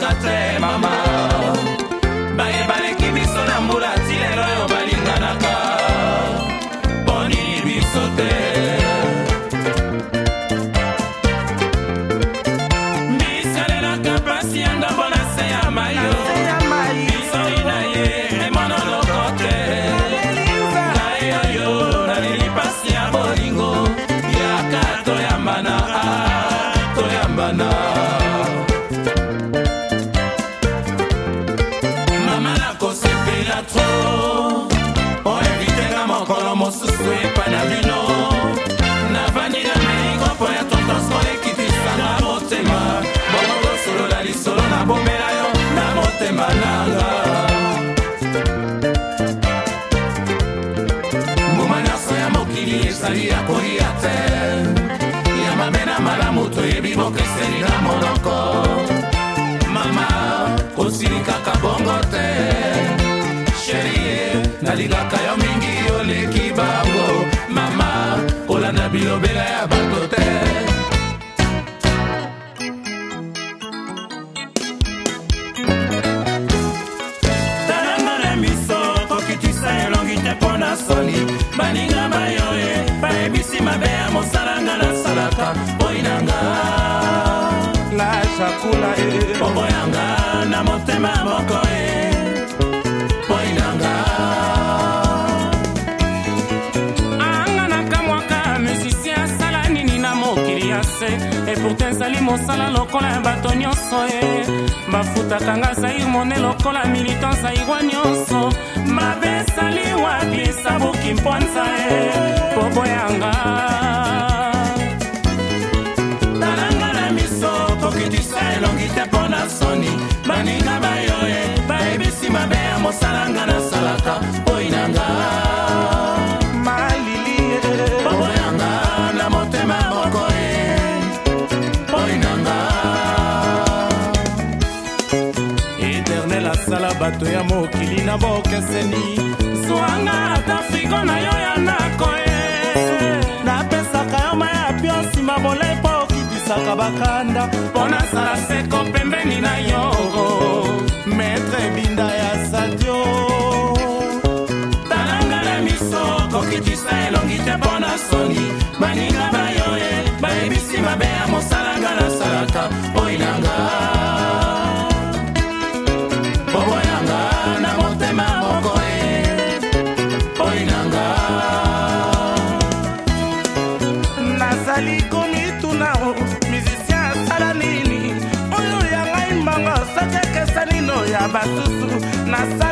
kaka te mama baye baleki biso na mbula ti lelo oyo balinganaka mpo nini biso te misalelaka mpasi ya ngambo na se ya mayo bisoi na ye emonoloko te ngai oyo naleli mpasi ya bolingo yaka toyambana ah, toyambana mokili ezali ya kolia te ya mabe na malamu toyebi bokeseni na monoko mama kosili kaka bongo te sherie nalingaka yo mingi oleki bango mama kolanda bilobela ya bato te soni baninga bayo makambi mabe ya mosalanga nasalaka boinanga lashakula e. oboyanga na motema moko e boinanga anga nakamwaka musisi asala nini na mokili ya se epourte ezali mosala lokola ya bato nyonso e bafutaka nga zair mone lokola militant zairwa nyonso mabe esali wapi esabuki mponza e mosala nga nasalaka mpoi na nga malili poko yanga na motema moko e mpoi na nga eternel asala bato ya mokili na bokeseni zwanga ata frigo na yo ya nako e napesaka yo mayapio nsima bolei mpo okitisaka bakanda mpo nasala seko pembeni na yo maître ebinda ya sat okitisa elongi te mpo na songi baninga bayo e bayebisi mabe ya mosala nga nasalaka oyinanga oboyanga na motema moko e oyinanga nazali komituna mizisien asala nini oyo ya ngai mbongo soki ekesanino ya basusu nasala